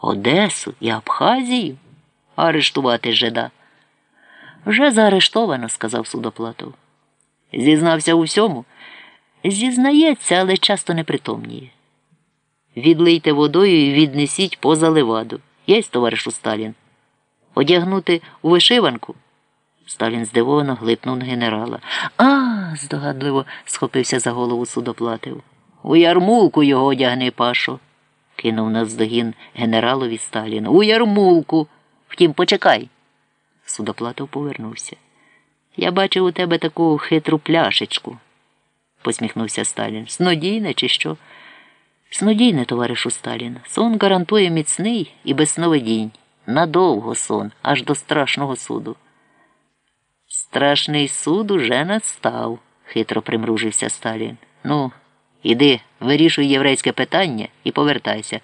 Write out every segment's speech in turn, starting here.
Одесу і Абхазію? Арештувати жида. Вже заарештовано, сказав судоплатов. Зізнався у всьому. Зізнається, але часто непритомніє. Відлийте водою і віднесіть поза леваду. Єсть, товаришу Сталін. Одягнути у вишиванку. Сталін здивовано глипнув на генерала. А, здогадливо схопився за голову судоплатив. У ярмулку його одягни, Пашо, кинув навздогін генералові Сталін. У ярмулку. Втім, почекай. Судоплатов повернувся. Я бачив у тебе таку хитру пляшечку, посміхнувся Сталін. Снодійне, чи що? Снодійне, товаришу Сталін. Сон гарантує міцний і без сновидінь. Надовго сон, аж до страшного суду. Страшний суд уже настав, хитро примружився Сталін. Ну, іди, вирішуй єврейське питання і повертайся.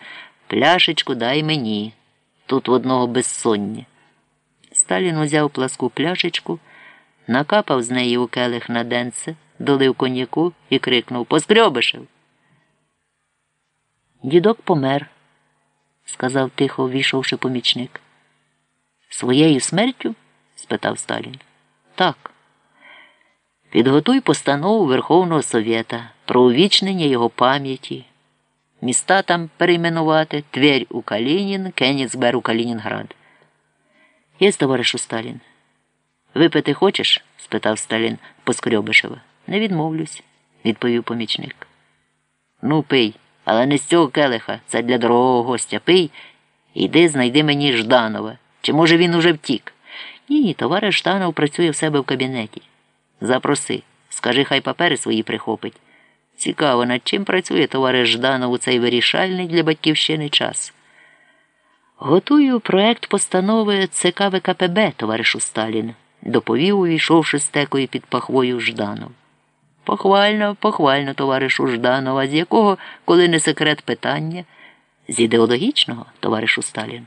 Пляшечку дай мені. Тут в одного безсоння. Сталін узяв пласку пляшечку, накапав з неї у келих на денце, долив коньяку і крикнув Поскрьобишев. Дідок помер, сказав тихо, ввійшовши помічник. Своєю смертю? спитав Сталін. Так. Підготуй постанову Верховного Совєта про увічнення його пам'яті. Міста там перейменувати Тверь у Калінін, Кенігсбер у Калінінград. Є, товаришу Сталін. Випити хочеш? спитав Сталін Поскрьобишева. Не відмовлюсь, відповів помічник. Ну, пий, але не з цього келиха. Це для дорогого гостя. Пий. Іди, знайди мені Жданова. Чи може він уже втік? Ні, товариш Жданов працює в себе в кабінеті. Запроси, скажи, хай папери свої прихопить. Цікаво, над чим працює товариш Жданов у цей вирішальний для батьківщини час. Готую проект постанови ЦК ВКПБ, товаришу Сталін, доповів, увійшовши стекою під пахвою Жданов. Похвально, похвально, товаришу Жданова, з якого, коли не секрет питання, з ідеологічного, товаришу Сталін.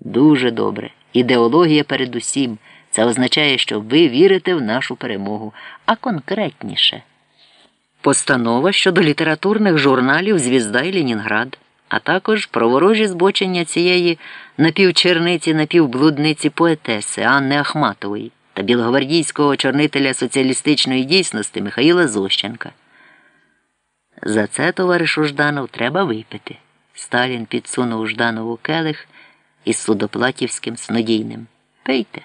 Дуже добре. Ідеологія передусім. Це означає, що ви вірите в нашу перемогу, а конкретніше. Постанова щодо літературних журналів Звізда і Ленінград, а також про ворожі збочення цієї напівчерниці, напівблудниці поетеси Анни Ахматової та білогвардійського чорнителя соціалістичної дійсності Михаїла Зощенка. За це, товаришу Жданов, треба випити. Сталін підсунув Жданову келих із судоплатівським снодійним. Пийте.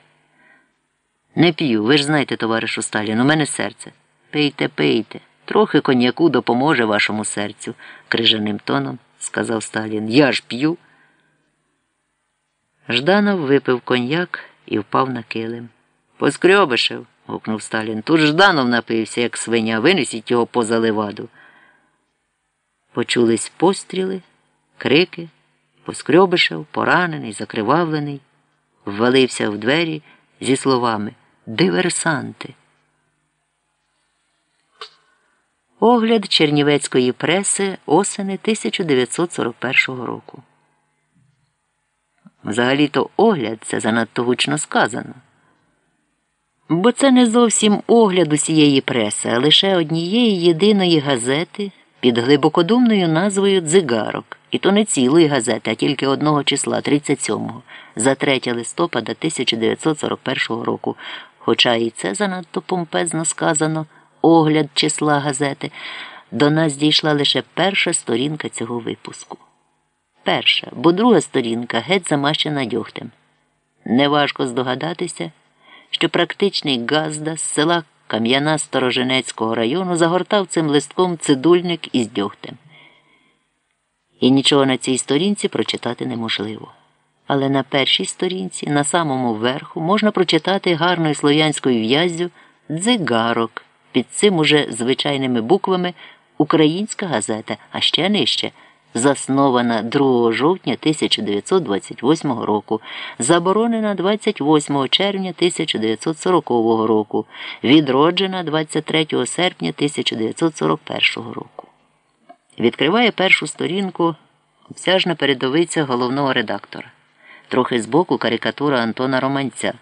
Не п'ю, ви ж знаєте, товаришу Сталін, у мене серце. Пийте, пийте. Трохи коньяку допоможе вашому серцю, крижаним тоном сказав Сталін. Я ж п'ю. Жданов випив коньяк і впав на килим. Поскрьобишев. гукнув Сталін. Тут Жданов напився, як свиня, винесіть його поза леваду. Почулись постріли, крики. Поскрьобишев, поранений, закривавлений, ввалився в двері зі словами Диверсанти. Огляд Чернівецької преси осени 1941 року. Взагалі-то огляд це занадто гучно сказано. Бо це не зовсім огляд усієї преси, а лише однієї єдиної газети під глибокодумною назвою Дзигарок. І то не цілої газети, а тільки одного числа 37-го, за 3 листопада 1941 року. Хоча і це занадто помпезно сказано огляд числа газети, до нас дійшла лише перша сторінка цього випуску. Перша, бо друга сторінка геть замащена дьогтем. Неважко здогадатися, що практичний Газда з села Кам'яна Стороженецького району загортав цим листком цидульник із дьогтем. І нічого на цій сторінці прочитати неможливо. Але на першій сторінці, на самому верху, можна прочитати гарною слов'янською в'яззю дзигарок під цим уже звичайними буквами Українська газета, а ще нижче. Заснована 2 жовтня 1928 року, заборонена 28 червня 1940 року, відроджена 23 серпня 1941 року. Відкриває першу сторінку обсяжна передовиця головного редактора. Трохи збоку карикатура Антона Романця,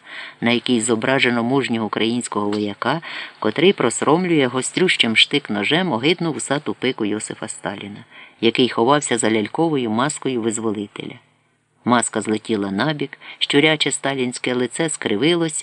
на якій зображено мужнього українського вояка, котрий просромлює гострющим штик ножем огидну вусату пику Йосифа Сталіна, який ховався за ляльковою маскою визволителя. Маска злетіла набік, щуряче сталінське лице скривилось.